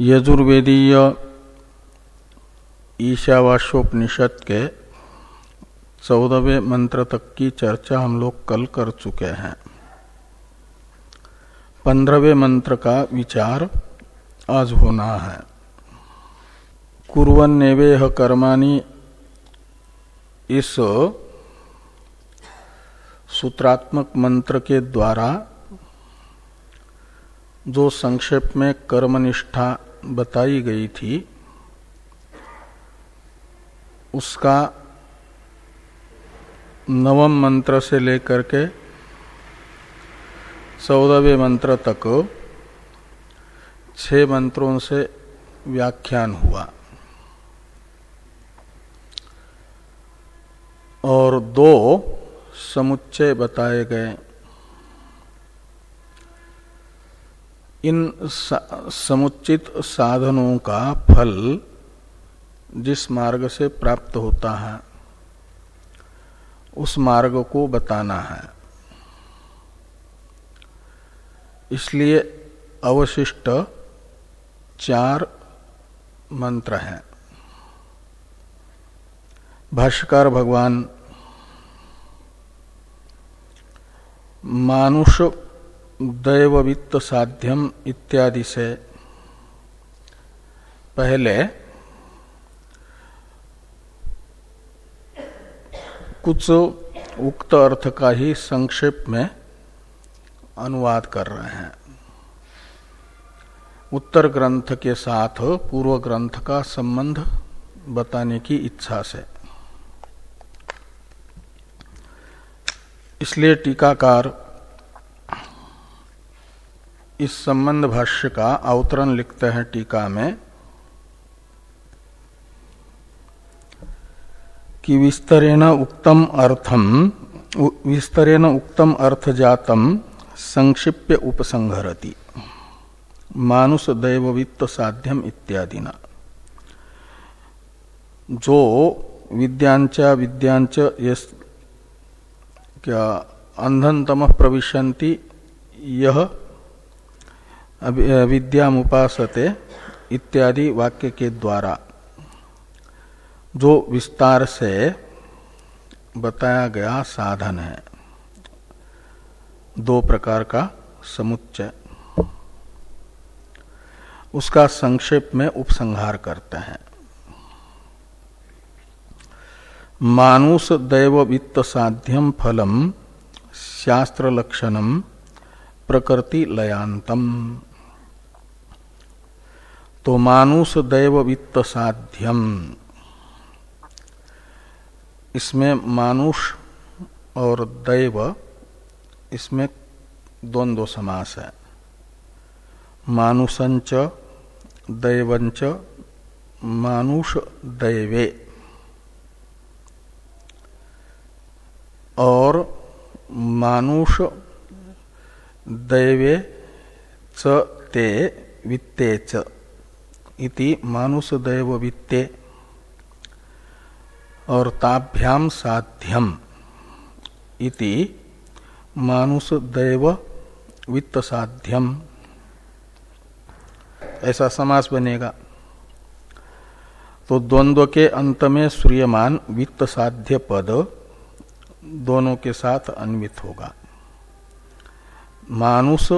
यजुर्वेदीय ईशावाशोपनिषद के चौदहवें मंत्र तक की चर्चा हम लोग कल कर चुके हैं। पंद्रहवें मंत्र का विचार आज होना है। कुरन नेवेह कर्माणी इस सूत्रात्मक मंत्र के द्वारा जो संक्षेप में कर्मनिष्ठा बताई गई थी, उसका नवम मंत्र से लेकर के चौदहवें मंत्र तक छह मंत्रों से व्याख्यान हुआ। और दो समुच्चय बताए गए। इन समुचित साधनों का फल जिस मार्ग से प्राप्त होता है, उस मार्ग को बताना है। इसलिए अवशिष्ट चार मंत्र हैं। भाष्यकार भगवान, मानुष दैववित्त साध्यम इत्यादि से। पहले, कुछ उक्त अर्थ का ही संक्षेप में अनुवाद कर रहे हैं। उत्तर ग्रंथ के साथ पूर्व ग्रंथ का संबंध बताने की इच्छा से। इसलिए टीकाकार इस संबंध भाष्य का अवतरण लिखते हैं टीका में कि विस्तरेण उक्तम अर्थम विस्तरेण उक्तम अर्थ जातम संक्षिप्य उपसंहरति। मानुष दैववित्त साध्यम इत्यादि न जो विद्यांचा, विद्यांच क्या अंधन तम प्रविशंति यह विद्यामुपासते इत्यादि वाक्य के द्वारा जो विस्तार से बताया गया साधन है। दो प्रकार का समुच्चय। उसका संक्षेप में उपसंहार करते हैं। मानुष दैव वित्त साध्यम फलम शास्त्र लक्षणम प्रकृति लयांतम। तो मानुष दैव वित्त साध्यम। इसमें मानुष और दैव, इसमें द्वंद्व समास है। मानुषंच दैवंच, मानुष दैवे। और मानुष दैवे च ते वित्ते च। इति मानुष दैव वित्ते और ताभ्याम साध्यम इति मानुष दैव वित्त साध्यम ऐसा समास बनेगा। तो द्वंद्व के अंत में सूर्यमान वित्त साध्य पद दोनों के साथ अन्वित होगा। मानुष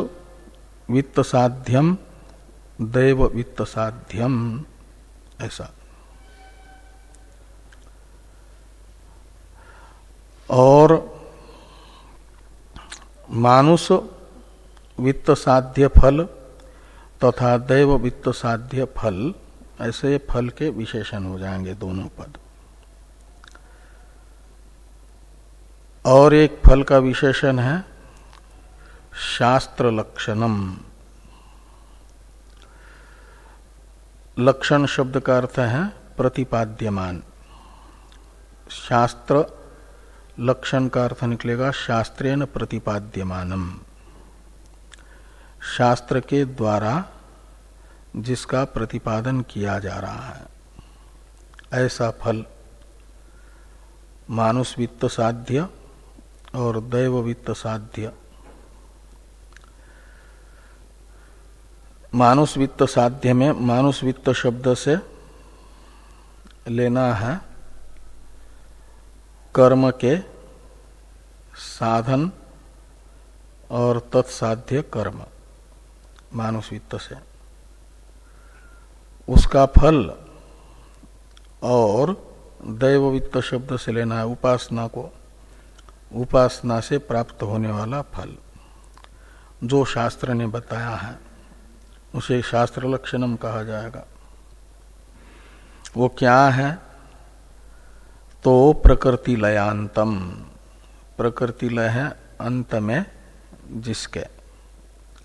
वित्त साध्यम दैव वित्त साध्यम ऐसा। और मानुष वित्त साध्य फल तथा दैव वित्त साध्य फल ऐसे फल के विशेषण हो जाएँगे दोनों पद। और एक फल का विशेषण है शास्त्र लक्षणम लक्षण शब्द का अर्थ है प्रतिपाद्यमान। शास्त्र लक्षण का अर्थ निकलेगा शास्त्रेन प्रतिपाद्यमानम। शास्त्र के द्वारा जिसका प्रतिपादन किया जा रहा है, ऐसा फल मानुष वित्त साध्य और दैव वित्त साध्य मानुष वित्त साध्य में मानुष वित्त शब्द से लेना है कर्म के साधन और तत्साध्य कर्म मानुष वित्त से। उसका फल और दैव वित्त शब्द से लेना है उपासना को। उपासना से प्राप्त होने वाला फल, जो शास्त्र ने बताया है। उसे शास्त्र लक्षणम कहा जाएगा। वो क्या है? तो प्रकृति लयांतम प्रकृति लय है अंत में जिसके।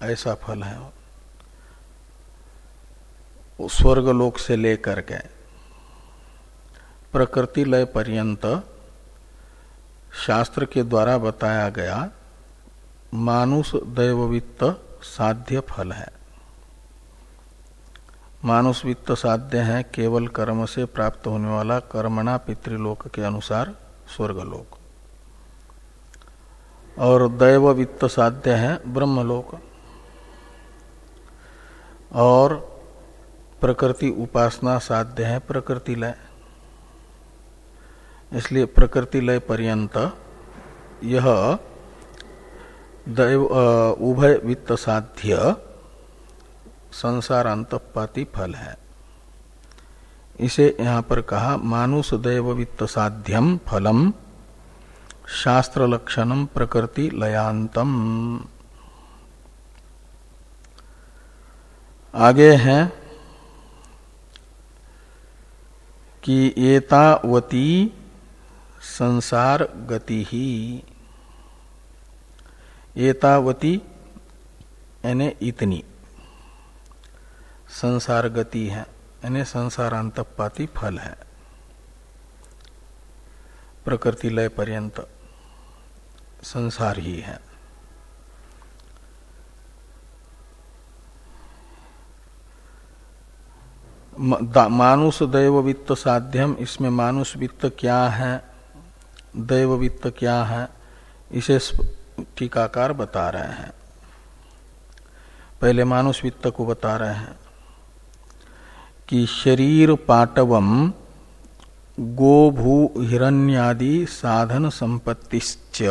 ऐसा फल है वो। स्वर्ग लोक से लेकर के प्रकृति लय पर्यंत शास्त्र के द्वारा बताया गया मानुष दैववित्त साध्य फल है। मानुष वित्त साध्य है केवल कर्म से प्राप्त होने वाला कर्मणा पितृलोक के अनुसार स्वर्गलोक। और दैव वित्त साध्य है ब्रह्मलोक। और प्रकृति उपासना साध्य है प्रकृति लय इसलिए प्रकृति लय पर्यंत यह दैव उभय वित्त साध्य संसार अंतपाती फल है। इसे यहाँ पर कहा मानुष दैव वित्त साध्यम फलम शास्त्र लक्षणम प्रकृति लयांतम आगे हैं कि एतावती संसार गति ही एतावती, यानी इतनी। संसार गति है, यानी संसारांतपाती फल है। प्रकृति लय पर्यंत संसार ही है। मानुष दैव वित्त साध्यम, इसमें मानुष वित्त क्या है? दैव वित्त क्या है? इसे टीकाकार बता रहे हैं। पहले मानुष वित्त को बता रहे हैं। कि शरीर पाटवम गोभू हिरण्यादि साधन संपत्तिश्च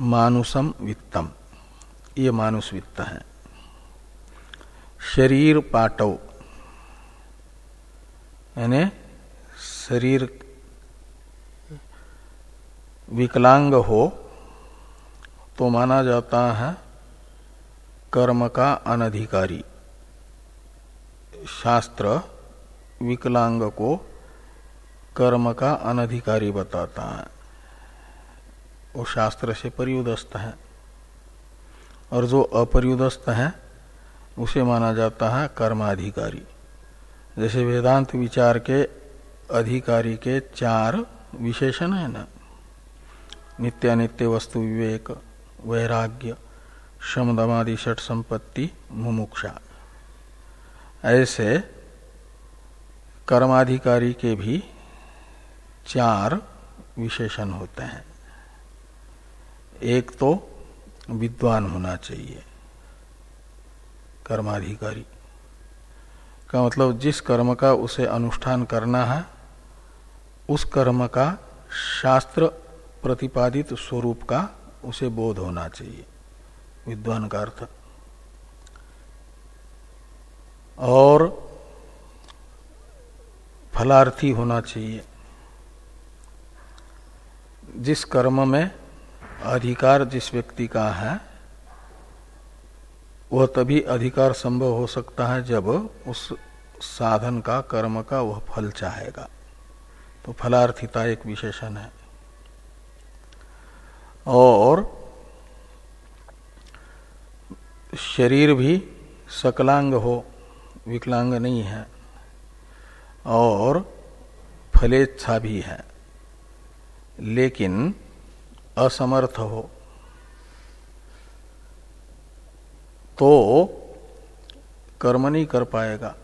मानुषम वित्तम। ये मानुष वित्त है। शरीर पाटव। यानी शरीर विकलांग हो तो माना जाता है कर्म का अनधिकारी। शास्त्र विकलांग को कर्म का अनधिकारी बताता है। वो शास्त्र से परियुदस्त है। और जो अपर्युदस्त है, उसे माना जाता है कर्माधिकारी। जैसे वेदांत विचार के अधिकारी के चार विशेषण है ना। नित्यानित्य वस्तु विवेक, वैराग्य शमदमादि षट संपत्ति, मुमुक्षा। ऐसे कर्माधिकारी के भी चार विशेषण होते हैं। एक तो विद्वान होना चाहिए, कर्माधिकारी। का मतलब जिस कर्म का उसे अनुष्ठान करना है, उस कर्म का शास्त्र प्रतिपादित स्वरूप का उसे बोध होना चाहिए। विद्वान का अर्थ। और फलार्थी होना चाहिए। जिस कर्म में अधिकार जिस व्यक्ति का है, वह तभी अधिकार संभव हो सकता है जब उस साधन का, कर्म का वह फल चाहेगा। तो फलार्थिता एक विशेषण है। और शरीर भी सकलांग हो। विकलांग नहीं है। और फलेच्छा भी है। लेकिन असमर्थ हो। तो कर्म नहीं कर पाएगा।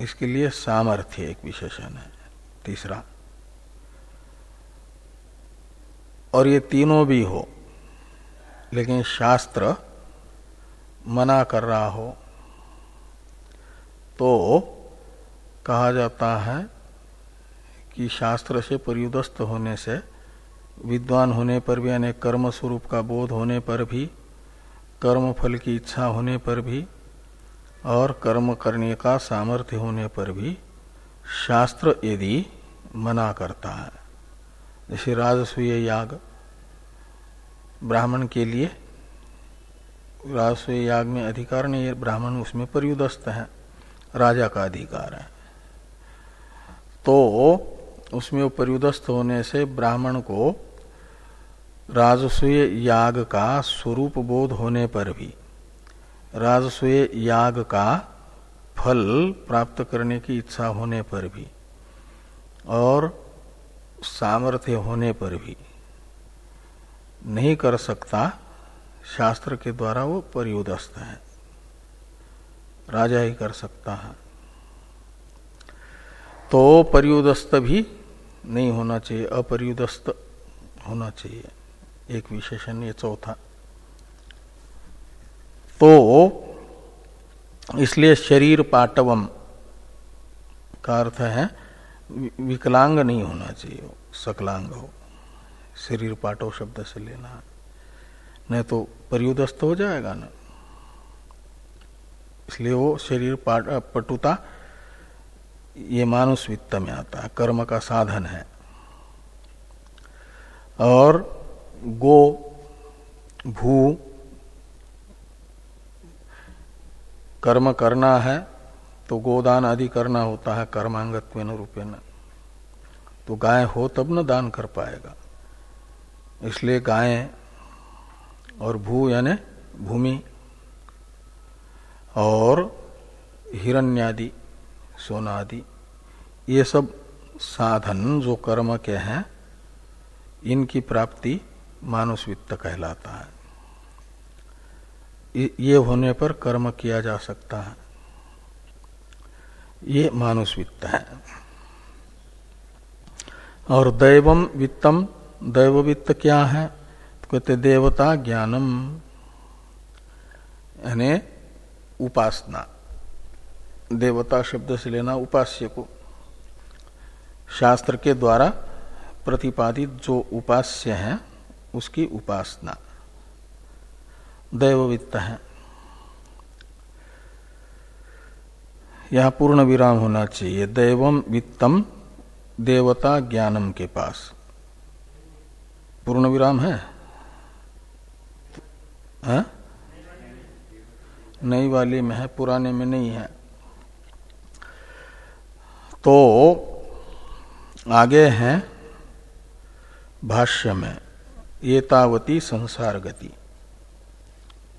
इसके लिए सामर्थ्य एक विशेषण है। तीसरा, और ये तीनों भी हो, लेकिन शास्त्र मना कर रहा हो। तो कहा जाता है कि शास्त्र से पर्युदस्त होने से, विद्वान होने पर भी यानी कर्म स्वरूप का बोध होने पर भी कर्म फल की इच्छा होने पर भी, और कर्म करने का सामर्थ्य होने पर भी शास्त्र यदि मना करता है। जैसे राजस्वीय याग, ब्राह्मण के लिए राजस्वीय याग में अधिकार नहीं है, ब्राह्मण उसमें पर्युदस्त है। राजा का अधिकार है। तो उसमें पर्युदस्त होने से ब्राह्मण को राजस्वीय याग का स्वरूप बोध होने पर भी राजस्वीय याग का फल प्राप्त करने की इच्छा होने पर भी और सामर्थ्य होने पर भी नहीं कर सकता, शास्त्र के द्वारा वो परियुदस्त है। राजा ही कर सकता है। तो परियुदस्त भी नहीं होना चाहिए, अपरियुदस्त होना चाहिए। एक विशेषण, ये चौथा। तो इसलिए शरीर पाटवम का अर्थ है विकलांग नहीं होना चाहिए, सकलांग हो। शरीर पाटव शब्द से लेना नहीं तो परियुदस्त हो जाएगा ना। इसलिए वो शरीर पटुता, ये मानुष वित्त में आता है, कर्म का साधन है। और गो, भू, कर्म करना है तो गोदान आदि करना होता है कर्मांगत्व रूपेण। तो गाय हो तब न दान कर पाएगा। इसलिए गाय और भू यानी भूमि और हिरण्यादि सोना आदि ये सब साधन जो कर्म के हैं, इनकी प्राप्ति मानुष वित्त कहलाता है। ये होने पर कर्म किया जा सकता है। ये मानुष वित्त है। और दैवम वित्तम दैव वित्त क्या है? तो कहते देवता ज्ञानम। यानी उपासना। देवता शब्द से लेना उपास्य को। शास्त्र के द्वारा प्रतिपादित जो उपास्य है, उसकी उपासना। दैववित्त है। यह पूर्ण विराम होना चाहिए। दैवम वित्तम, देवता ज्ञानम के पास। पूर्ण विराम है? हाँ? नई वाली में है, पुराने में नहीं है। तो आगे हैं भाष्य में, ये तावती संसार गति।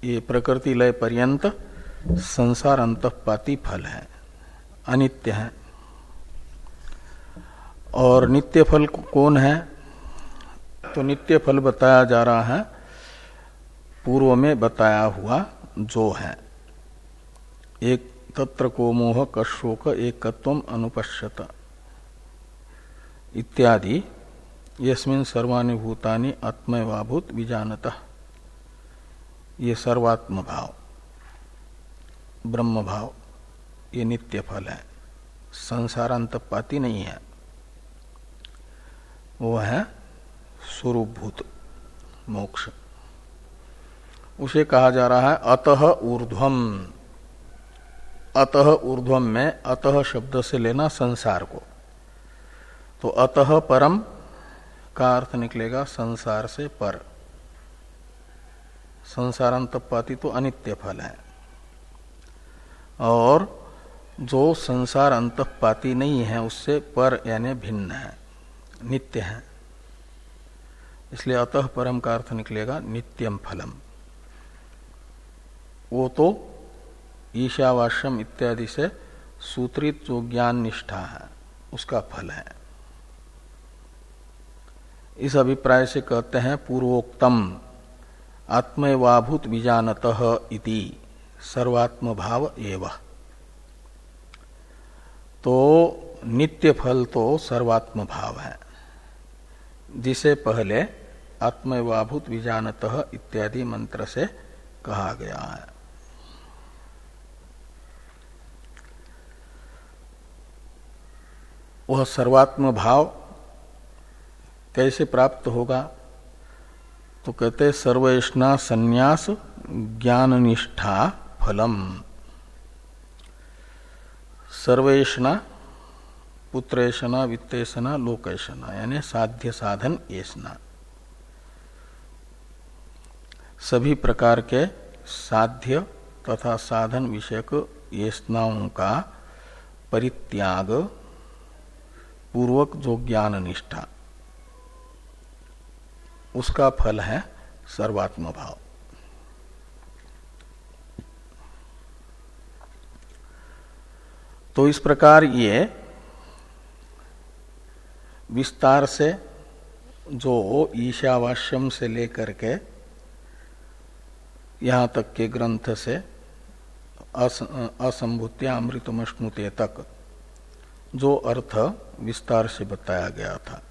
ये प्रकृति लय पर्यंत संसार अंतपाती फल है, अनित्य है। और नित्य फल कौन है? तो नित्य फल बताया जा रहा है, पूर्व में बताया हुआ जो है। एक तत्र को मोह कशोक एकत्व अनुपश्यत। इत्यादि, यस्मिन सर्वानि भूतानि आत्मवाभूत विजानत। ये सर्वात्म भाव ब्रह्म भाव ये नित्य फल है। संसारांत पाती नहीं है। वो है स्वरूपभूत, मोक्ष। उसे कहा जा रहा है, अतः ऊर्ध्वम। अतः ऊर्ध्वम में अतः शब्द से लेना संसार को। तो अतः परम का अर्थ निकलेगा संसार से पर। संसार अंतपाती तो अनित्य फल है। और जो संसार अंतपाती नहीं है, उससे पर यानी भिन्न है, नित्य है। इसलिए अतः परम का अर्थ निकलेगा नित्यम फलम। वो तो ईशावाश्यम इत्यादि से सूत्रित जो ज्ञान निष्ठा है, उसका फल है। इस अभिप्राय से कहते हैं, पूर्वोक्तम, आत्मवाभूत विजानत इति सर्वात्म भाव एव। तो नित्य फल तो सर्वात्म भाव है। जिसे पहले आत्मवाभूत विजानत इत्यादि मंत्र से कहा गया है। वह सर्वात्म भाव कैसे प्राप्त होगा? तो कहते सर्वेष्णा संन्यास ज्ञान निष्ठा फलम। सर्वेशना पुत्रेशना वित्तेशना लोकेशना, यानी साध्य साधन येषणा सभी प्रकार के साध्य तथा साधन विषयक येषणाओं का परित्याग पूर्वक जो ज्ञान निष्ठा उसका फल है सर्वात्म भाव तो इस प्रकार ये विस्तार से जो ईशावास्यम से लेकर के यहाँ तक के ग्रंथ से असंभूत्या, अमृतमश्नुते तक जो अर्थ विस्तार से बताया गया था,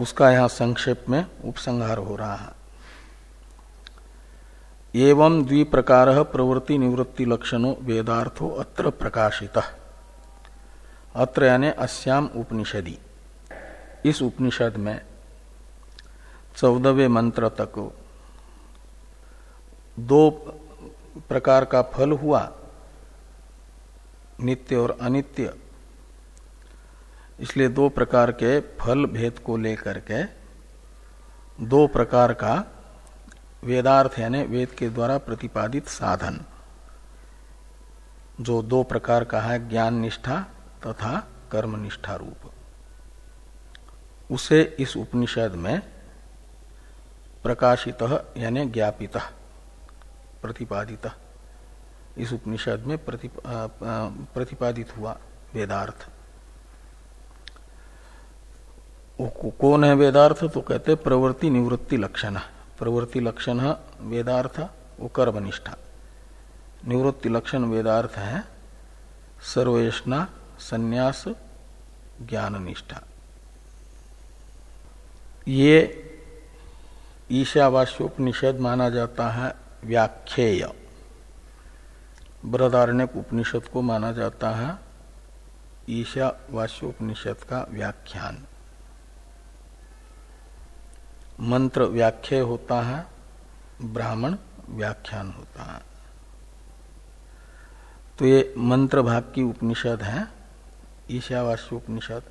उसका यहाँ संक्षेप में उपसंहार हो रहा है। एवं द्विप्रकार प्रवृत्ति निवृत्ति लक्षणों वेदार्थो अत्र प्रकाशित। अत्र यानी अस्याम उपनिषदि। इस उपनिषद में चौदहवें मंत्र तक दो प्रकार का फल हुआ नित्य और अनित्य। इसलिए दो प्रकार के फल भेद को लेकर के दो प्रकार का वेदार्थ यानी वेद के द्वारा प्रतिपादित साधन। जो दो प्रकार का है, ज्ञान निष्ठा तथा कर्म निष्ठा रूप। उसे इस उपनिषद में प्रकाशित यानी ज्ञापित प्रतिपादित। इस उपनिषद में प्रतिपादित हुआ वेदार्थ। कौन है वेदार्थ? तो कहते प्रवृत्ति निवृत्ति लक्षण। प्रवृत्ति लक्षण वेदार्थ, वो कर्मनिष्ठा। निवृत्ति लक्षण वेदार्थ है सर्वेशना संन्यास ज्ञान निष्ठा ये ईशावास्योपनिषद माना जाता है व्याख्येय। बृहदारण्य उपनिषद को माना जाता है ईशावास्य उपनिषद का व्याख्यान। मंत्र व्याख्या होता है, ब्राह्मण व्याख्यान होता है। तो ये मंत्र भाग की उपनिषद है ईशावास्य उपनिषद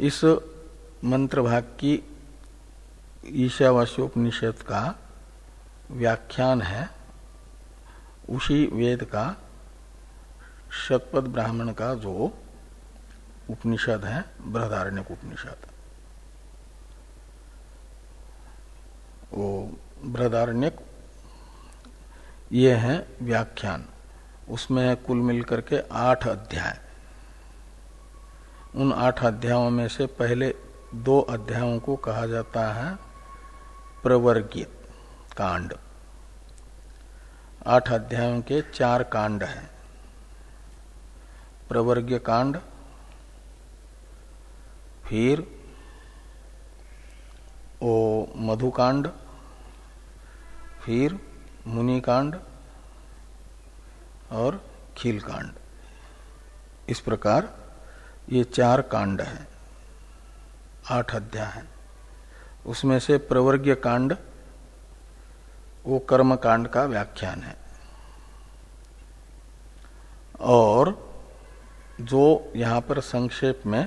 इस मंत्र भाग की ईशावास्योपनिषद का व्याख्यान है। उसी वेद का, शतपथ ब्राह्मण का जो उपनिषद है बृहदारण्य उपनिषद। वो बृहदारण्यक, ये है व्याख्यान। उसमें कुल मिलकर के आठ अध्याय। उन आठ अध्यायों में से पहले दो अध्यायों को कहा जाता है प्रवर्गीय कांड। आठ अध्यायों के चार कांड हैं। प्रवर्गीय कांड, फिर ओ मधुकांड, फिर मुनिकांड और खीलकांड। इस प्रकार ये चार कांड हैं, आठ अध्याय हैं। उसमें से प्रवर्गीय कांड वो कर्म कांड का व्याख्यान है। और जो यहाँ पर संक्षेप में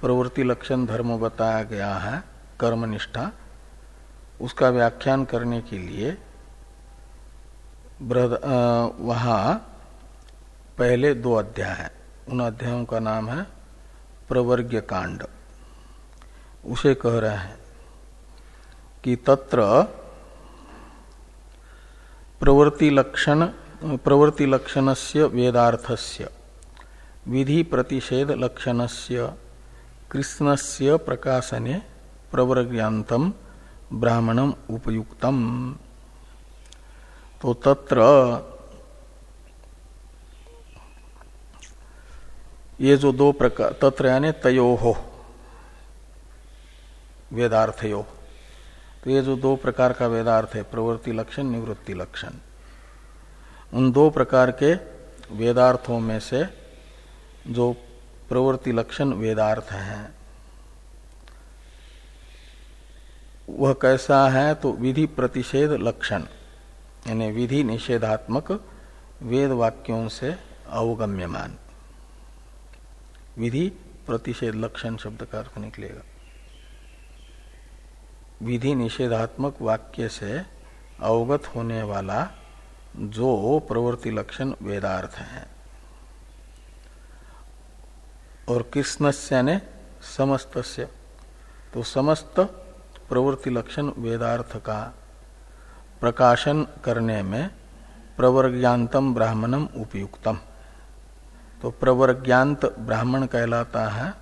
प्रवृत्ति लक्षण धर्म बताया गया है, कर्मनिष्ठा, उसका व्याख्यान करने के लिए वहाँ पहले दो अध्याय हैं। उन अध्यायों का नाम है प्रवर्ग्य कांड उसे कह रहे हैं कि तत्र प्रवृत्ति लक्षण, प्रवृत्ति लक्षणस्य वेदार्थस्य। विधि प्रतिषेध लक्षणस्य, कृष्णस्य प्रकाशने प्रवर्ग्यांतम ब्राह्मणम उपयुक्तम। तो तत्र ये जो दो प्रकार तत्र यानी तयो हो वेदार्थयो। तो ये जो दो प्रकार का वेदार्थ है, प्रवृत्ति लक्षण, निवृत्ति लक्षण। उन दो प्रकार के वेदार्थों में से जो प्रवृत्ति लक्षण वेदार्थ है, वह कैसा है तो विधि प्रतिषेध लक्षण, यानी विधि निषेधात्मक वेद वाक्यों से अवगम्यमान। विधि प्रतिषेध लक्षण शब्द का अर्थ निकलेगा। विधि निषेधात्मक वाक्य से अवगत होने वाला जो प्रवृत्ति लक्षण वेदार्थ है। और कृष्णस्य ने समस्त तो समस्त प्रवृत्ति लक्षण वेदार्थ का प्रकाशन करने में प्रवर्ज्ञातम ब्राह्मणम उपयुक्तम। तो प्रवर्ज्ञात ब्राह्मण कहलाता है,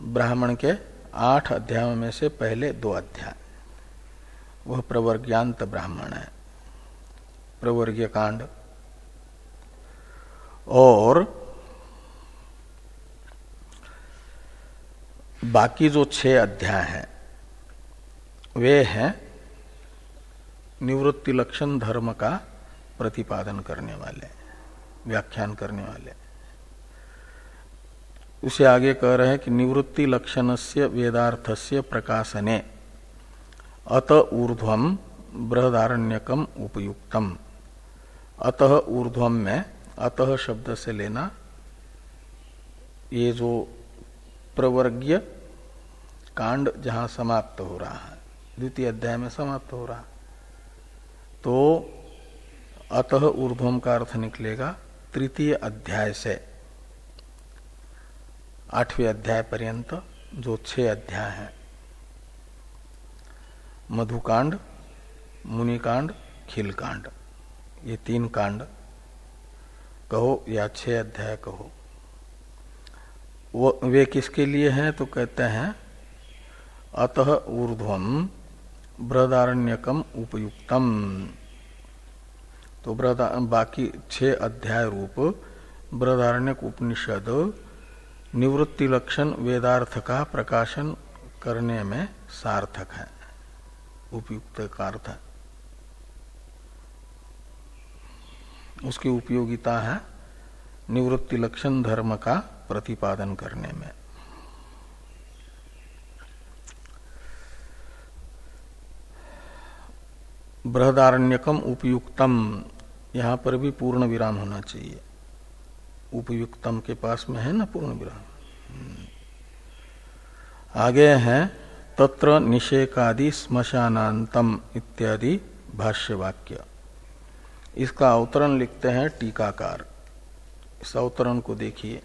ब्राह्मण के आठ अध्यायों में से पहले दो अध्याय। वह प्रवर्ज्ञात ब्राह्मण है। प्रवर्गीय कांड। और बाकी जो छह अध्याय हैं, वे हैं निवृत्ति लक्षण धर्म का प्रतिपादन करने वाले, व्याख्यान करने वाले। उसे आगे कह रहे हैं कि निवृत्ति लक्षण से वेदार्थस्य प्रकाशने। अत ऊर्ध्वम बृहदारण्यकम उपयुक्तम। अतः ऊर्ध्वम में, अतः शब्द से लेना, ये जो प्रवर्गीय कांड जहाँ समाप्त हो रहा है, द्वितीय अध्याय में समाप्त हो रहा तो अतः ऊर्ध्वम का अर्थ निकलेगा तृतीय अध्याय से। आठवें अध्याय पर्यंत, जो छह अध्याय है। मधुकांड, मुनिकांड, खिलकांड। ये तीन कांड। कहो या छह अध्याय कहो। वो किसके लिए हैं तो कहते हैं, अतः ऊर्ध्वम बृहदारण्यकम उपयुक्तम। तो बाकी छह अध्याय रूप, बृहदारण्यक उपनिषद निवृत्ति लक्षण वेदार्थ का प्रकाशन करने में सार्थक है। उपयुक्त का अर्थ है। उसकी उपयोगिता है निवृत्ति लक्षण धर्म का प्रतिपादन करने में। बृहदारण्यकम उपयुक्तम, यहाँ पर भी पूर्ण विराम होना चाहिए। उपयुक्तम के पास में है ना पूर्ण विराम हम्म। आगे है, तत्र निषेकादि श्मशानांतम इत्यादि भाष्य वाक्य इसका अवतरण लिखते हैं टीकाकार। इस अवतरण को देखिए।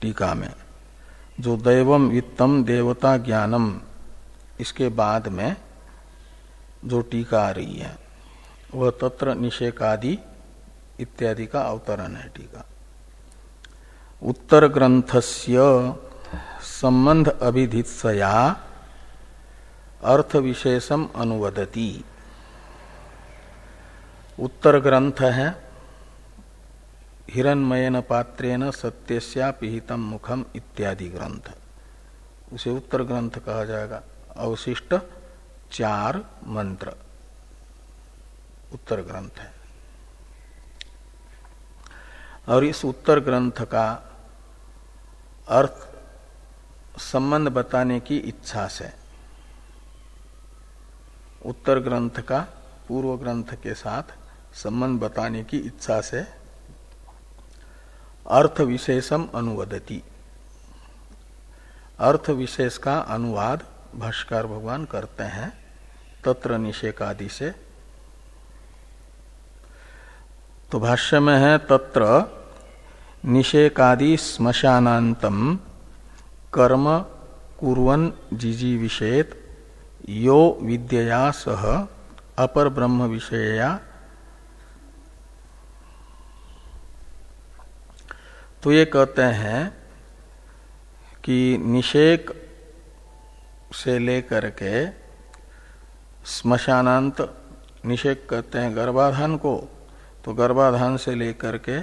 टीका में, जो दैवम वित्तम देवता ज्ञानम, इसके बाद में जो टीका आ रही है, वह तत्र निषेकादि इत्यादि का अवतरण है टीका उत्तर ग्रंथस्य संबंध अभिधित्सया अर्थ विशेषम अनुवदती। उत्तर ग्रंथ है हिरणमयन पात्रेन सत्यस्यापिहितम मुखम इत्यादि ग्रंथ। उसे उत्तर ग्रंथ कहा जाएगा। अवशिष्ट चार मंत्र। उत्तर ग्रंथ है। और इस उत्तर ग्रंथ का अर्थ संबंध बताने की इच्छा से। उत्तर ग्रंथ का, पूर्व ग्रंथ के साथ संबंध बताने की इच्छा से अर्थ विशेषम अनुवदती। अर्थ विशेष का अनुवाद भाष्कर भगवान करते हैं, तत्र निषेकादि से तो भाष्य में है, तत्र निषेकादि श्मशानांतम कर्म कुरन जिजी विषेत यो विद्यया सह अपर ब्रह्म विषया तो ये कहते हैं कि निषेक से लेकर के स्मशानांत निषेक कहते हैं गर्भाधान को तो गर्भाधान से लेकर के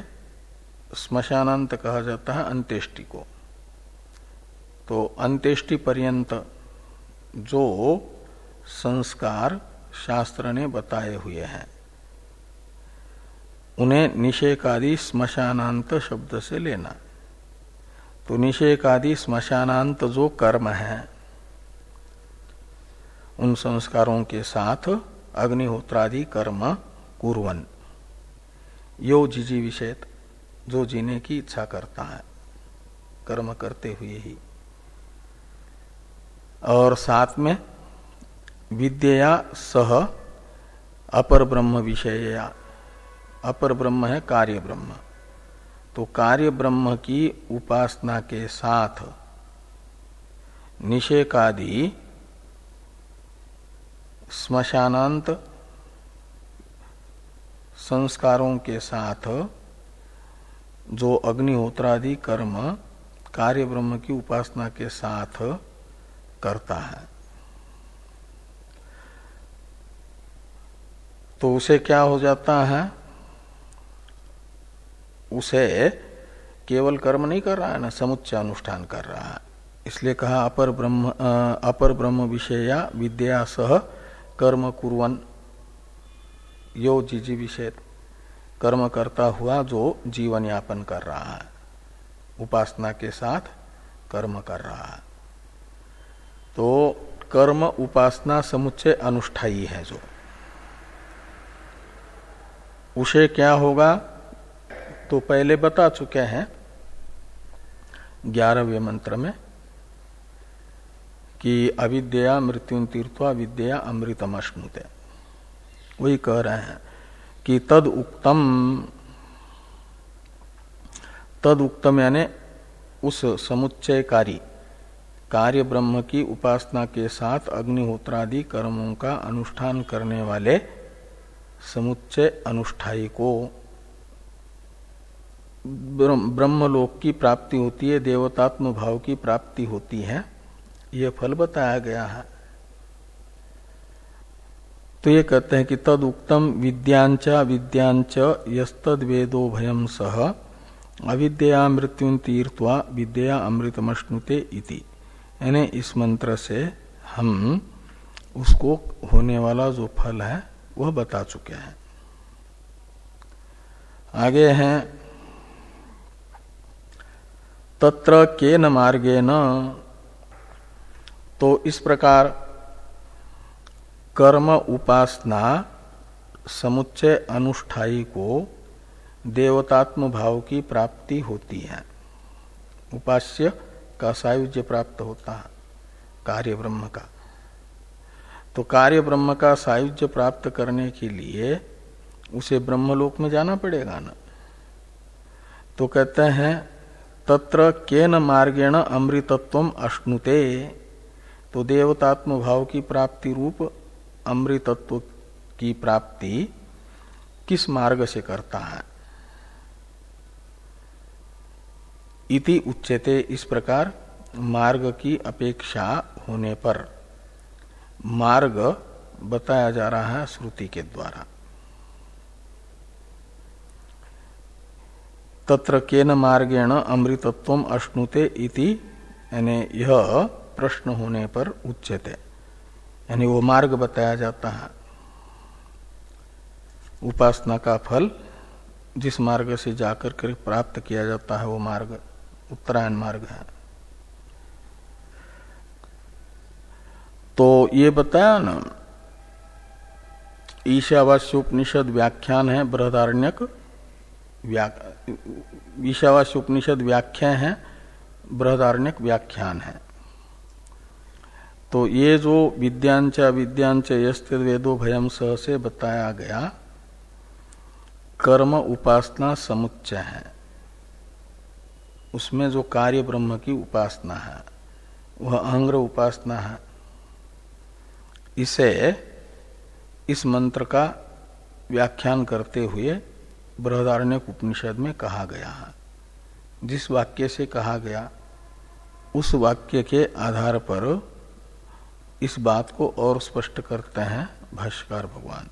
स्मशानांत कहा जाता है अंत्येष्टि को। तो अंत्येष्टि पर्यंत जो संस्कार शास्त्र ने बताए हुए हैं, उन्हें निषेकादि स्मशानांत शब्द से लेना। तो निषेकादि स्मशानांत जो कर्म है, उन संस्कारों के साथ अग्निहोत्रादि कर्म कुरन यो जिजी विषय जो जीने की इच्छा करता है, कर्म करते हुए ही। और साथ में विद्या सह अपर ब्रह्म विषय अपर ब्रह्म है कार्य ब्रह्म। तो कार्य ब्रह्म की उपासना के साथ निषेकादि स्मशानांत संस्कारों के साथ जो अग्निहोत्रादि कर्म कार्य ब्रह्म की उपासना के साथ करता है। तो उसे क्या हो जाता है? उसे केवल कर्म नहीं कर रहा है, ना समुच्चय अनुष्ठान कर रहा है। इसलिए कहा, अपर ब्रह्म अपर ब्रह्म विषय विद्या सह कर्म कुरन यो जीजी विषय कर्म करता हुआ जो जीवन यापन कर रहा है, उपासना के साथ कर्म कर रहा है। तो कर्म उपासना समुच्चय अनुष्ठाई है जो। उसे क्या होगा? तो पहले बता चुके हैं ग्यारहवें मंत्र में कि अविद्या मृत्यु तीर्थवा विद्या अमृतम अश्नुते वही कह रहे हैं कि तद उक्तम तद उक्तम यानी उस समुच्चयकारी, कार्य ब्रह्म की उपासना के साथ अग्निहोत्रादि कर्मों का अनुष्ठान करने वाले समुच्चय अनुष्ठाई को ब्रह्मलोक की प्राप्ति होती है, देवतात्म भाव की प्राप्ति होती है। यह फल बताया गया है। तो ये कहते हैं कि तद उक्तम विद्यांचा, विद्यांच वेदो भयम सह, अविद्या मृत्यु तीर्थवा विद्या अमृतमश्नुते इति। यानी इस मंत्र से हम उसको होने वाला जो फल है, वह बता चुके हैं। आगे हैं, तत्र के न मार्गे न तो इस प्रकार कर्म उपासना समुच्चय अनुष्ठाई को देवतात्म भाव की प्राप्ति होती है। उपास्य का सायुज्य प्राप्त होता है, कार्य ब्रह्म का। तो कार्य ब्रह्म का सायुज्य प्राप्त करने के लिए उसे ब्रह्मलोक में जाना पड़ेगा ना। तो कहते हैं, तत्र केन मार्गेण अमृतत्व अश्नुते तो देवतात्म भाव की प्राप्ति रूप अमृतत्व की प्राप्ति किस मार्ग से करता है? इति उच्चते इस प्रकार मार्ग की अपेक्षा होने पर। मार्ग बताया जा रहा है श्रुति के द्वारा। तत्र केन मार्गेण अमृतत्व अश्नुते इति, यानी यह प्रश्न होने पर उच्चते यानी वो मार्ग बताया जाता है। उपासना का फल जिस मार्ग से जाकर के प्राप्त किया जाता है, वो मार्ग, उत्तरायण मार्ग है। तो ये बताया ना, ईशावास्योपनिषद व्याख्यान है, बृहदारण्यक ईशावास्योपनिषद व्याख्या है, बृहदारण्यक व्याख्यान है। तो ये जो विद्यांच विद्यांच यस्त वेदो भयम सह से बताया गया, कर्म उपासना समुच्चय है। उसमें जो कार्य ब्रह्म की उपासना है, वह अंग्र उपासना है। इसे इस मंत्र का व्याख्यान करते हुए बृहदारण्य उपनिषद में कहा गया है। जिस वाक्य से कहा गया, उस वाक्य के आधार पर इस बात को और स्पष्ट करते हैं भाष्यकार भगवान।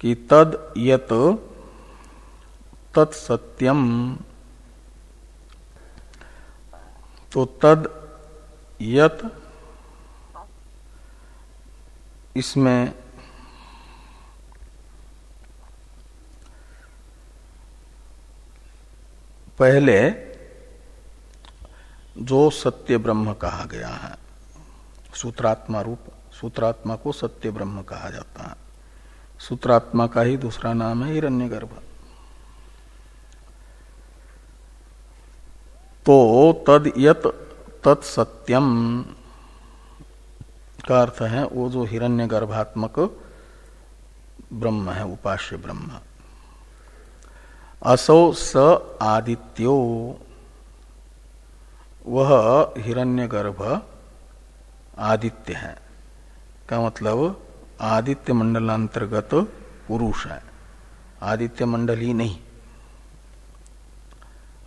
कि तद यत तत्सत्यम तो तद यत इसमें पहले जो सत्य ब्रह्म कहा गया है सूत्रात्मा रूप सूत्रात्मा को सत्य ब्रह्म कहा जाता है। सूत्रात्मा का ही दूसरा नाम है हिरण्यगर्भ। तो तद यत तत्सत्यम का अर्थ है, वो जो हिरण्य गर्भात्मक ब्रह्म है, उपास्य ब्रह्म। असौ स आदित्यो, वह हिरण्यगर्भ आदित्य है। का मतलब आदित्य मंडलांतर्गत पुरुष है। आदित्य मंडल ही नहीं।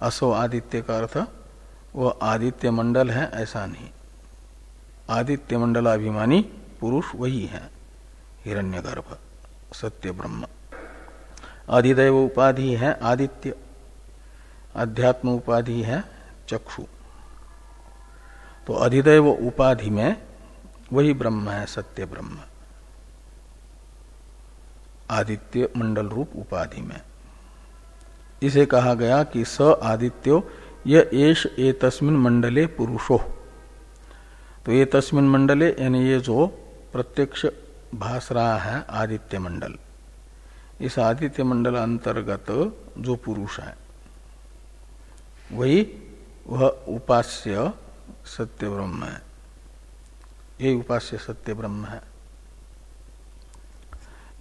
असो आदित्य का अर्थ, वह आदित्य मंडल है ऐसा नहीं। आदित्य मंडलाभिमानी पुरुष वही है। हिरण्यगर्भ, सत्य ब्रह्म। अधिदैव उपाधि है आदित्य। अध्यात्म उपाधि है चक्षु। तो अधिदैव उपाधि में वही ब्रह्म है, सत्य ब्रह्म। आदित्य मंडल रूप उपाधि में। इसे कहा गया कि स आदित्यो यह एश ए तस्मिन मंडले पुरुषो। तो ये तस्मिन मंडले, यानी ये जो प्रत्यक्ष भास रहा है, आदित्य मंडल। इस आदित्य मंडल अंतर्गत जो पुरुष है, वही वह उपास्य सत्य ब्रह्म है। ये उपास्य सत्य ब्रह्म है।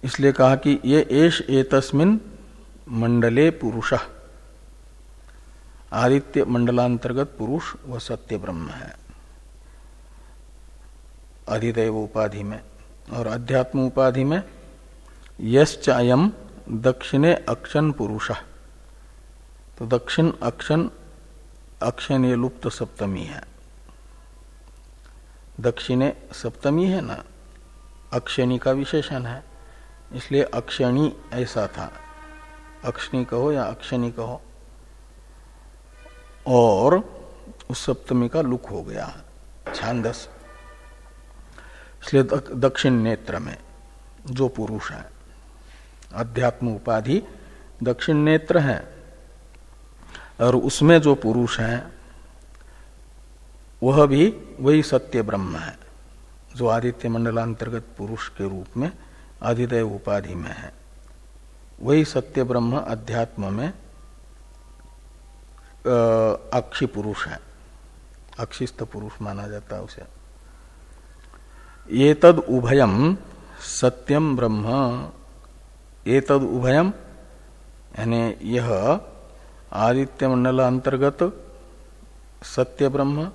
इसलिए कहा कि ये एश ए तस्मिन मंडले पुरुष। आदित्य मंडलांतर्गत पुरुष वह सत्य ब्रह्म है। अधिदेव उपाधि में और अध्यात्म उपाधि में यश्चायम दक्षिणे अक्षन पुरुष। तो दक्षिण अक्षन अक्षन ये लुप्त सप्तमी है। दक्षिणे सप्तमी है ना? अक्षणी का विशेषण है। इसलिए अक्षणी ऐसा था। अक्षणी कहो या अक्षणी कहो? और उस सप्तमी का लुक हो गया। छांदस। इसलिए दक्षिण नेत्र में जो पुरुष है, अध्यात्म उपाधि दक्षिण नेत्र है, और उसमें जो पुरुष है वह भी वही सत्य ब्रह्म है, जो आदित्य मंडलांतर्गत पुरुष के रूप में अधिदय उपाधि में है। वही सत्य ब्रह्म अध्यात्म में अक्षी पुरुष है। अक्षिस्त पुरुष माना जाता है उसे। ये तद उभयम सत्यम ब्रह्म। ये तद उभयम यानी यह आदित्य मंडल अंतर्गत सत्य ब्रह्म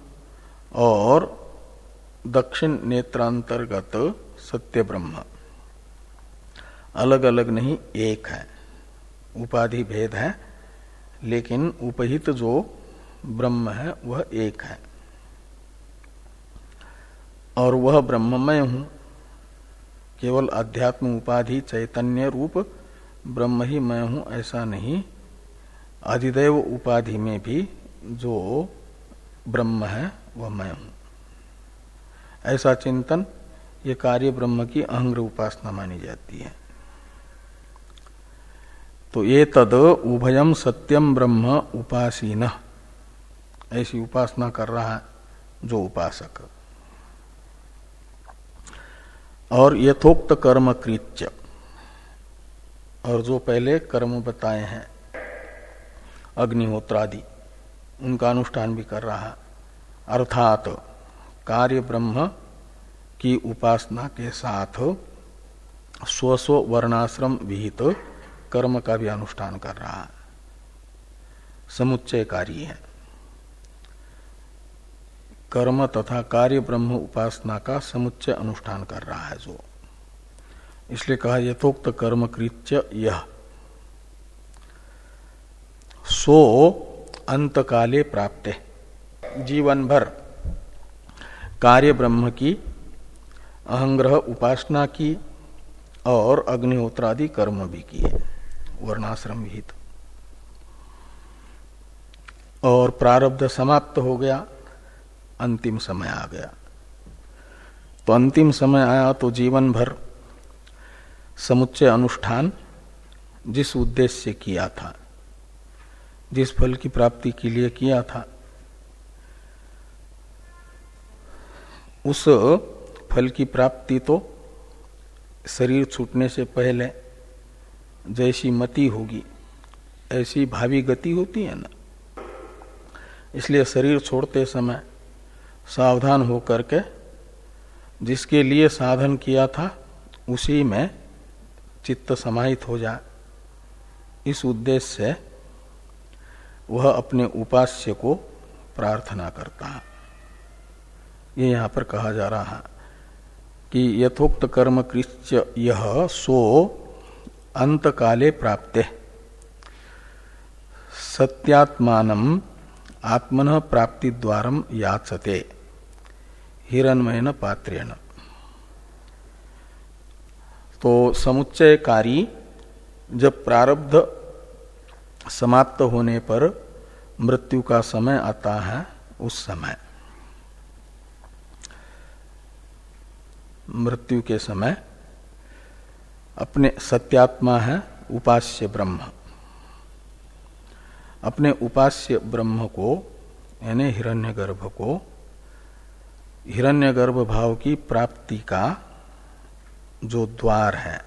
और दक्षिण नेत्रांतर्गत सत्य ब्रह्म। अलग अलग नहीं, एक है। उपाधि भेद है, लेकिन उपहित जो ब्रह्म है, वह एक है। और वह ब्रह्ममय हूँ। केवल अध्यात्म उपाधि चैतन्य रूप ब्रह्म ही मैं हूँ, ऐसा नहीं। अधिदेव उपाधि में भी जो ब्रह्म है वह मैं हूँ। ऐसा चिंतन ये कार्य ब्रह्म की अहंग्र उपासना मानी जाती है। तो ये तद उभयम सत्यम ब्रह्म उपासीन। ऐसी उपासना कर रहा है जो उपासक। और यथोक्त कर्म कृत्य। और जो पहले कर्म बताए हैं, अग्निहोत्रादि, उनका अनुष्ठान भी कर रहा है। अर्थात कार्य ब्रह्म की उपासना के साथ स्वस्व वर्णाश्रम विहित कर्म का भी अनुष्ठान कर रहा है। समुच्चयकारी है। कर्म तथा कार्य ब्रह्म उपासना का समुच्चय अनुष्ठान कर रहा है जो। इसलिए कहा, यथोक्त कर्म कृत्य यह। सो अंत काले प्राप्त। जीवन भर कार्य ब्रह्म की, अहंग्रह उपासना की और अग्निहोत्रादि कर्म भी किए, वर्णाश्रम विहित। और प्रारब्ध समाप्त हो गया, अंतिम समय आ गया। तो अंतिम समय आया तो जीवन भर समुच्चय अनुष्ठान जिस उद्देश्य से किया था, जिस फल की प्राप्ति के लिए किया था उस फल की प्राप्ति तो शरीर छूटने से पहले जैसी मति होगी, ऐसी भावी गति होती है ना। इसलिए शरीर छोड़ते समय सावधान होकर के जिसके लिए साधन किया था, उसी में चित्त समाहित हो जाए इस उद्देश्य से वह अपने उपास्य को प्रार्थना करता। है ये यहाँ पर कहा जा रहा है कि यथोक्त कर्म कृत्य यह सो अंत काले प्राप्ते। सत्यात्मान आत्मन प्राप्ति द्वारम याचते। हिरणमयन पात्रेण। तो समुच्चयकारी जब प्रारब्ध समाप्त होने पर मृत्यु का समय आता है उस समय। मृत्यु के समय अपने सत्यात्मा है उपास्य ब्रह्म। अपने उपास्य ब्रह्म को, यानी हिरण्यगर्भ को, हिरण्यगर्भ भाव की प्राप्ति का जो द्वार है,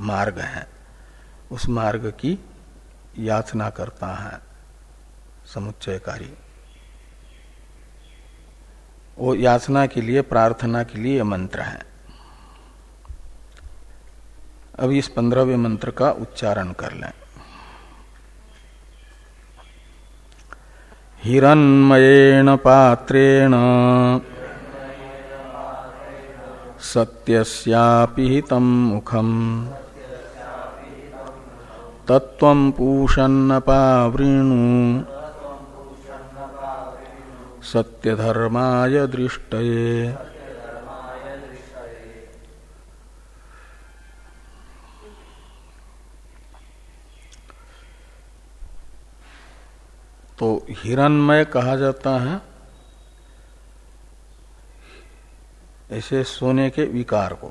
मार्ग है, उस मार्ग की याचना करता है समुच्चयकारी। वो याचना के लिए, प्रार्थना के लिए मंत्र है। अब इस पंद्रहवें मंत्र का उच्चारण कर लें। हिरण्मयेण पात्रेण, सत्यस्यापि हितं मुखम। तत्व पूषन्न पावृणु। सत्यधर्माय दृष्टये। तो हिरणमय कहा जाता है, ऐसे सोने के विकार को।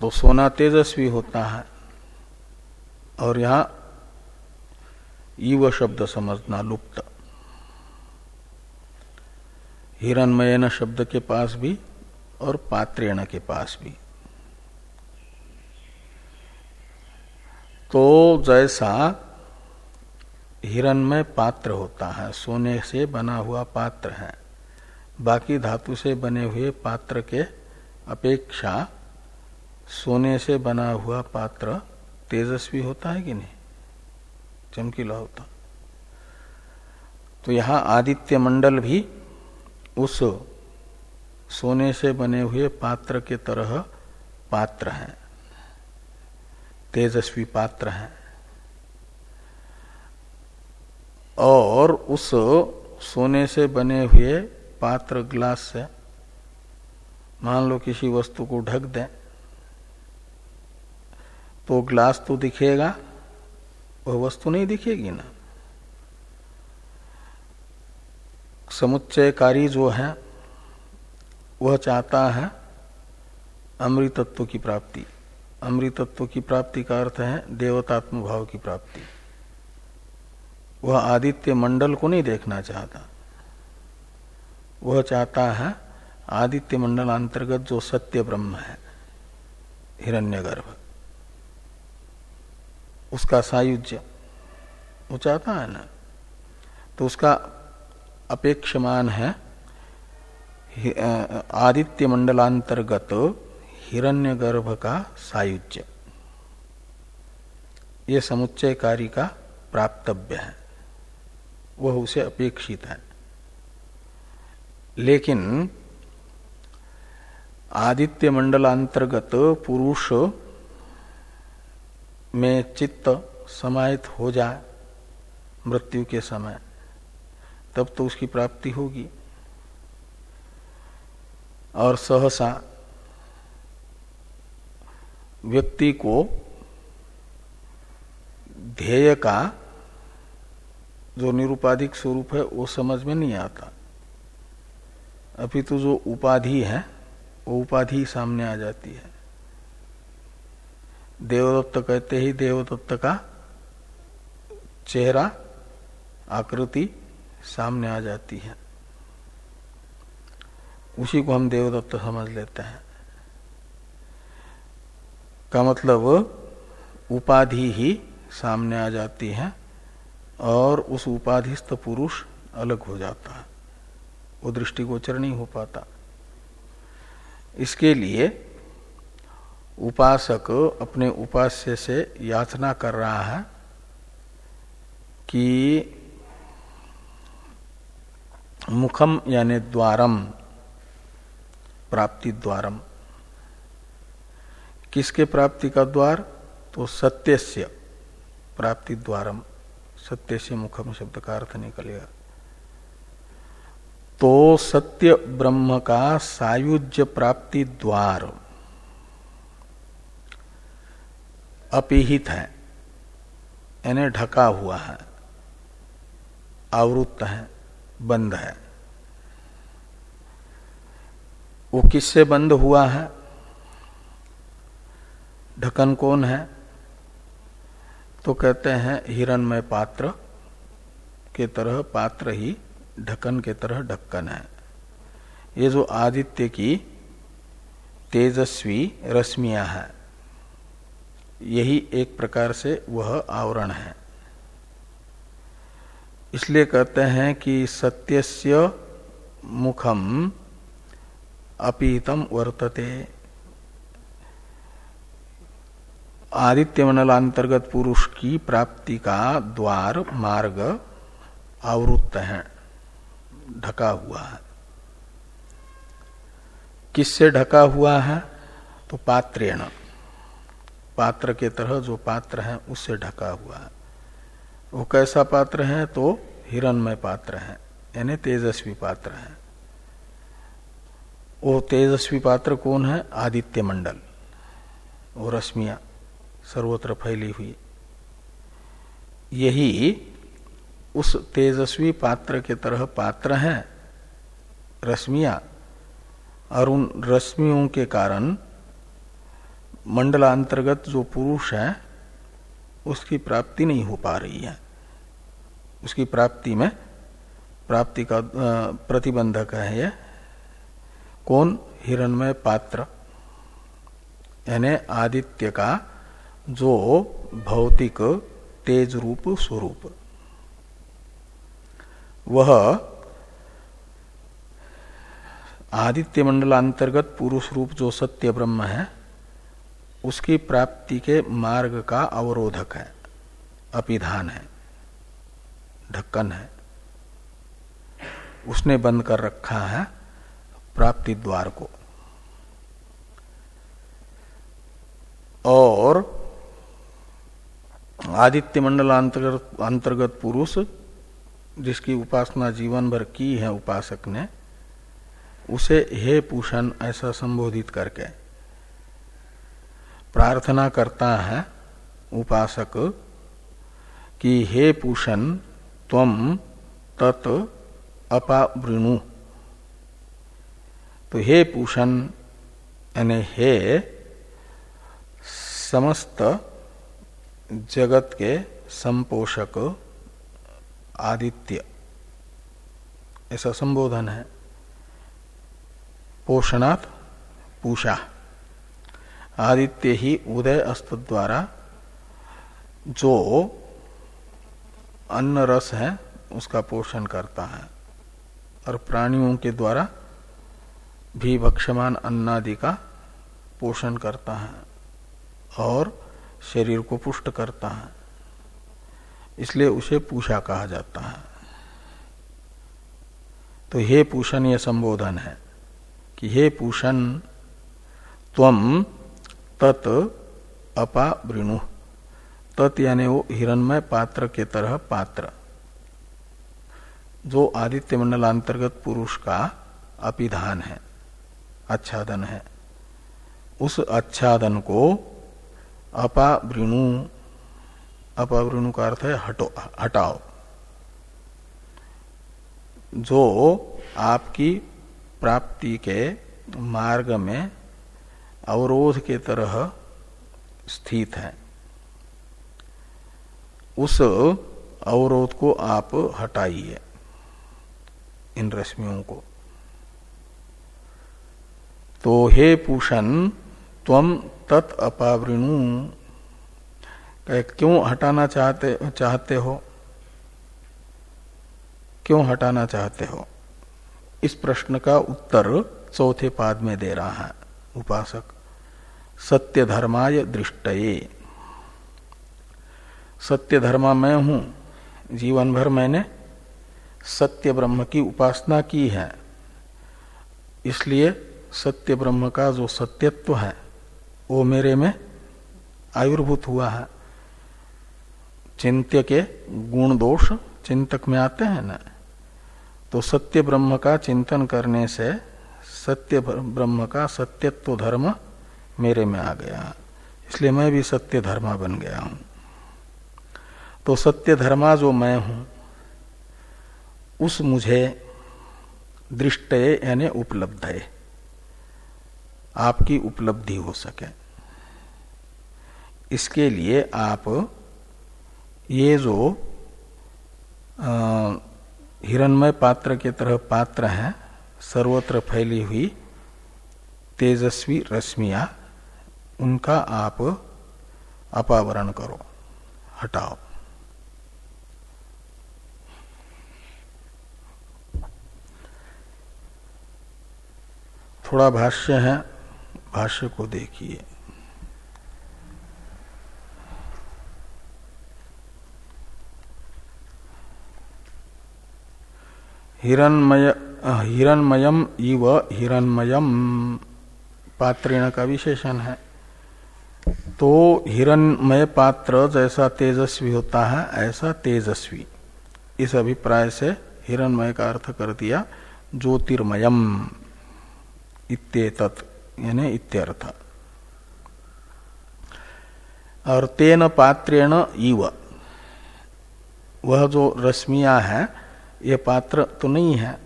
तो सोना तेजस्वी होता है, और यहाँ ईव शब्द समझना लुप्त। हिरणमयन शब्द के पास भी और पात्रेण के पास भी। तो जैसा हिरणमय पात्र होता है, सोने से बना हुआ पात्र है, बाकी धातु से बने हुए पात्र के अपेक्षा सोने से बना हुआ पात्र तेजस्वी होता है कि नहीं? चमकीला होता। तो यहाँ आदित्य मंडल भी उस सोने से बने हुए पात्र के तरह पात्र है। तेजस्वी पात्र है। और उस सोने से बने हुए पात्र ग्लास से मान लो किसी वस्तु को ढक दें तो ग्लास तो दिखेगा, वह वस्तु नहीं दिखेगी ना। समुच्चयकारी जो है, वह चाहता है अमृतत्व की प्राप्ति। अमृतत्व की प्राप्ति का अर्थ है देवतात्म भाव की प्राप्ति। वह आदित्य मंडल को नहीं देखना चाहता। वह चाहता है आदित्य मंडल अंतर्गत जो सत्य ब्रह्म है, हिरण्यगर्भ। उसका सायुज्य, वो चाहता है ना? तो उसका अपेक्षमान है। आदित्य मंडलांतर्गत हिरण्यगर्भ का सायुज्य। ये समुच्चय कार्य का प्राप्तव्य है। वह उसे अपेक्षित है। लेकिन आदित्य मंडलांतर्गत पुरुष में चित्त समाहित हो जाए मृत्यु के समय तब तो उसकी प्राप्ति होगी। और सहसा व्यक्ति को ध्येय का जो निरुपाधिक स्वरूप है, वो समझ में नहीं आता। अभी तो जो उपाधि है, वो उपाधि सामने आ जाती है। देवदत्त कहते ही देवदत्त का चेहरा, आकृति सामने आ जाती है। उसी को हम देवदत्त समझ लेते हैं। का मतलब उपाधि ही सामने आ जाती है और उस उपाधिस्थ पुरुष अलग हो जाता है। वो दृष्टिगोचर नहीं हो पाता। इसके लिए उपासक अपने उपास्य से याचना कर रहा है कि मुखम यानी द्वारम, प्राप्ति द्वारम। किसके प्राप्ति का द्वार? तो सत्यस्य, प्राप्ति द्वारम। सत्य से मुखम शब्द का अर्थ निकलेगा। तो सत्य ब्रह्म का सायुज्य प्राप्ति द्वार अपिहित है, यानी ढका हुआ है, आवृत्त है। बंद है। वो किससे बंद हुआ है? ढक्कन कौन है? तो कहते हैं, हिरणमय पात्र के तरह पात्र ही ढक्कन के तरह ढक्कन है। ये जो आदित्य की तेजस्वी रश्मियाँ है, यही एक प्रकार से वह आवरण है। इसलिए कहते हैं कि सत्यस्य मुखम अपीतम वर्तते। आदित्य मंडलांतर्गत पुरुष की प्राप्ति का द्वार, मार्ग आवृत्त है, ढका हुआ है। किससे ढका हुआ है? तो पात्रेण। पात्र के तरह जो पात्र है, उससे ढका हुआ है। वो कैसा पात्र है तो हिरणमय पात्र है, यानी तेजस्वी पात्र है। वो तेजस्वी पात्र कौन है? आदित्य मंडल। वो रश्मिया सर्वत्र फैली हुई। यही उस तेजस्वी पात्र के तरह पात्र हैं रश्मिया, और उन रश्मियों के कारण मंडलांतर्गत जो पुरुष है, उसकी प्राप्ति नहीं हो पा रही है। उसकी प्राप्ति में, प्राप्ति का प्रतिबंधक है यह कौन? हिरणमय पात्र। यानी आदित्य का जो भौतिक तेज रूप स्वरूप। वह आदित्य मंडलांतर्गत पुरुष रूप जो सत्य ब्रह्म है, उसकी प्राप्ति के मार्ग का अवरोधक है, अपिधान है। ढक्कन है। उसने बंद कर रखा है प्राप्ति द्वार को। और आदित्य मंडल अंतर्गत अंतर्गत पुरुष जिसकी उपासना जीवन भर की है उपासक ने, उसे हे पूषण ऐसा संबोधित करके प्रार्थना करता है उपासक कि हे पूषण तम तत् अपावृणु। तो हे पूषण, यानी हे समस्त जगत के संपोषक आदित्य, ऐसा संबोधन है। पोषणात् पूषा। आदित्य ही उदय अस्त द्वारा जो अन्न रस है, उसका पोषण करता है। और प्राणियों के द्वारा भी भक्षमान अन्नादि का पोषण करता है और शरीर को पुष्ट करता है। इसलिए उसे पूषा कहा जाता है। तो हे पूषण यह संबोधन है कि हे पूषण तम तत् अपा वृणु। तत् यानी वो हिरणमय पात्र के तरह पात्र। जो आदित्य मंडलांतर्गत पुरुष का अपिधान है, आच्छादन है। उस आच्छादन को अपावृणु अपावृणु का अर्थ है हटो, हटाओ। जो आपकी प्राप्ति के मार्ग में अवरोध के तरह स्थित है। उस अवरोध को आप हटाइए, इन रश्मियों को। तो हे पूषण तम तत् अपावृणु। क्यों हटाना चाहते चाहते हो? क्यों हटाना चाहते हो? इस प्रश्न का उत्तर चौथे पाद में दे रहा है, उपासक। सत्य धर्माय दृष्टये। सत्य धर्मा मैं हूँ, जीवन भर मैंने सत्य ब्रह्म की उपासना की है। इसलिए सत्य ब्रह्म का जो सत्यत्व है, वो मेरे में आयुर्भूत हुआ है। चिंत्य के गुण दोष चिंतक में आते हैं ना? तो सत्य ब्रह्म का चिंतन करने से सत्य ब्रह्म का सत्यत्व धर्म मेरे में आ गया। इसलिए मैं भी सत्य धर्मा बन गया हूँ। तो सत्य धर्मा जो मैं हूँ। उस मुझे दृष्ट यानी उपलब्ध है। आपकी उपलब्धि हो सके। इसके लिए आप ये जो हिरणमय पात्र के तरह पात्र हैं, सर्वत्र फैली हुई तेजस्वी रश्मिया, उनका आप अपावरण करो, हटाओ। थोड़ा भाष्य है, भाष्य को देखिए। हिरणमय, हिरणमयम इव हिरणमयम, पात्रेण का विशेषण है। तो हिरणमय पात्र जैसा तेजस्वी होता है, ऐसा तेजस्वी। इस अभिप्राय से हिरणमय का अर्थ कर दिया, ज्योतिर्मयम। इत्येतत, यानी इत्यर्थ। और तेन पात्रेण इव। वह जो रश्मिया है, ये पात्र तो नहीं है,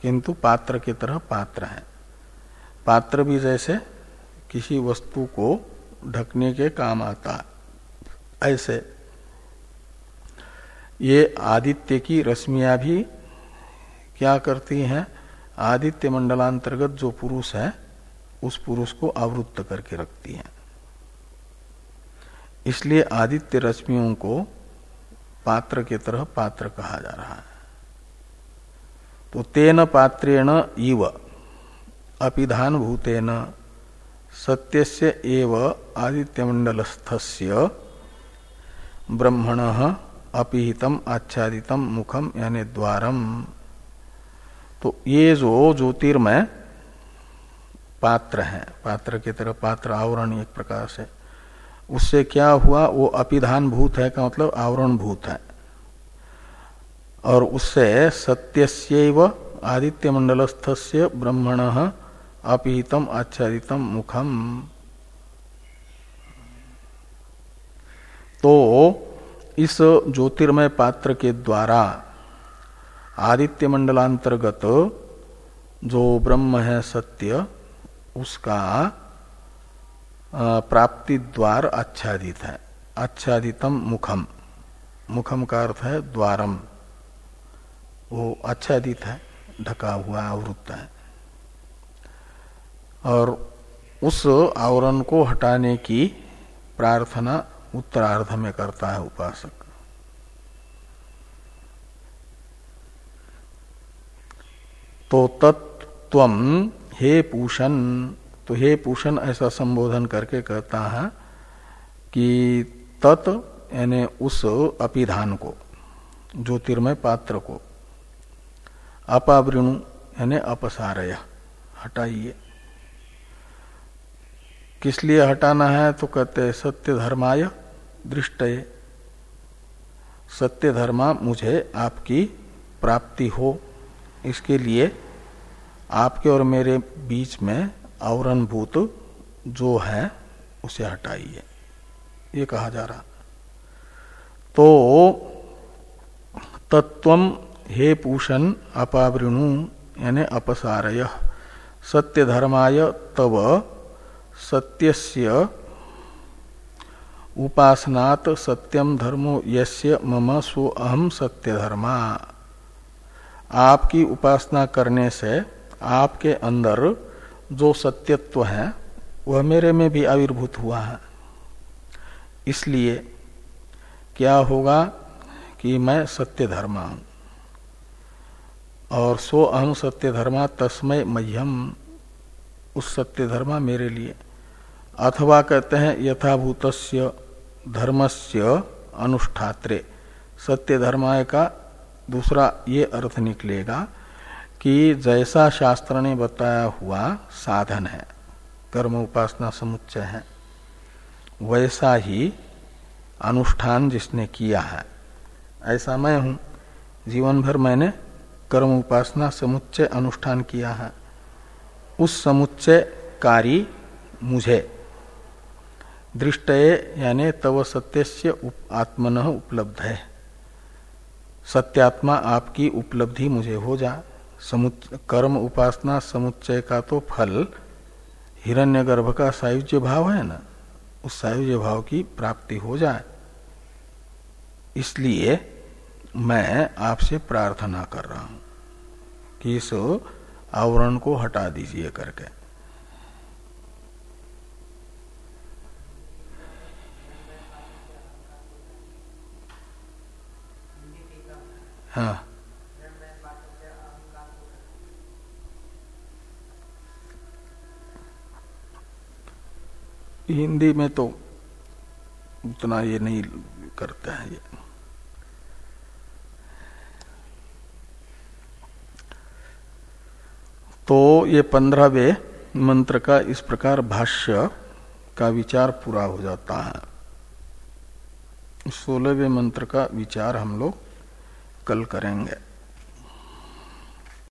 किंतु पात्र की तरह पात्र है। पात्र भी जैसे किसी वस्तु को ढकने के काम आता है, ऐसे। ये आदित्य की रश्मियाँ भी क्या करती हैं आदित्य मंडलांतर्गत जो पुरुष है, उस पुरुष को आवृत्त करके रखती है। इसलिए आदित्य रश्मियों को पात्र के तरह पात्र कहा जा रहा है। तो तेन पात्रेण इव, अपिधान भूतेन, सत्यस्य एव आदित्यमंडलस्थस्य ब्रह्मण अपिहितम आच्छादितम मुखम यानी द्वारम। तो ये जो ज्योतिर्मय पात्र है, पात्र की तरह पात्र आवरण एक प्रकार से, उससे क्या हुआ? वो अपिधान भूत है का मतलब आवरण भूत है। और उससे सत्यस्यव आदित्य मंडलस्थ से ब्रह्मण अपिहितम आच्छादितम मुखम। तो इस ज्योतिर्मय पात्र के द्वारा आदित्य मंडलांतर्गत जो ब्रह्म है सत्य, उसका प्राप्ति द्वार आच्छादित है। आच्छादितम मुखम। मुखम का अर्थ है द्वारम। वो आच्छादित है, ढका हुआ, आवृत्त है। और उस आवरण को हटाने की प्रार्थना उत्तरार्ध में करता है उपासक। तो तत्व हे पूषण तो हे पूषण ऐसा संबोधन करके कहता है कि तत्, यानी उस अपिधान को, ज्योतिर्मय पात्र को, अपावृणु, यानी अपसारय, हटाइए। किस लिए हटाना है? तो कहते हैं, सत्य धर्माय दृष्ट सत्य धर्मा मुझे आपकी प्राप्ति हो। इसके लिए आपके और मेरे बीच में आवरण भूत जो है, उसे हटाइए। ये कहा जा रहा। तो तत्व हे पूषण अपावृणु, यानी अपसारय सत्य धर्माय तव, सत्यस्य उपासनात सत्यम धर्मो यस्य मम सो अहम सत्य धर्मा आपकी उपासना करने से आपके अंदर जो सत्यत्व है, वह मेरे में भी आविर्भूत हुआ है। इसलिए क्या होगा कि मैं सत्य धर्मा हूँ। और सो अहम सत्य धर्मा तस्मय मह्यम, उस सत्य धर्मा मेरे लिए। अथवा कहते हैं यथाभूत धर्मस्य अनुष्ठात्रे। सत्य धर्माय का दूसरा ये अर्थ निकलेगा कि जैसा शास्त्र ने बताया हुआ साधन है कर्म उपासना समुच्चय है वैसा ही अनुष्ठान जिसने किया है। ऐसा मैं हूँ जीवन भर मैंने कर्म उपासना समुच्चय अनुष्ठान किया है। उस समुच्चय कारी मुझे दृष्ट यानी तव सत्य उप, आत्मन उपलब्ध है। सत्यात्मा आपकी उपलब्धि मुझे हो जा। समुच कर्म उपासना समुच्चय का तो फल। हिरण्यगर्भ का सायुज्य भाव है ना? उस सायुज्य भाव की प्राप्ति हो जाए। इसलिए मैं आपसे प्रार्थना कर रहा हूँ कि इस आवरण को हटा दीजिए करके। हाँ। हिंदी में तो उतना ये नहीं करते हैं ये। तो ये पंद्रहवे मंत्र का इस प्रकार भाष्य का विचार पूरा हो जाता है। सोलहवें मंत्र का विचार हम लोग कल करेंगे।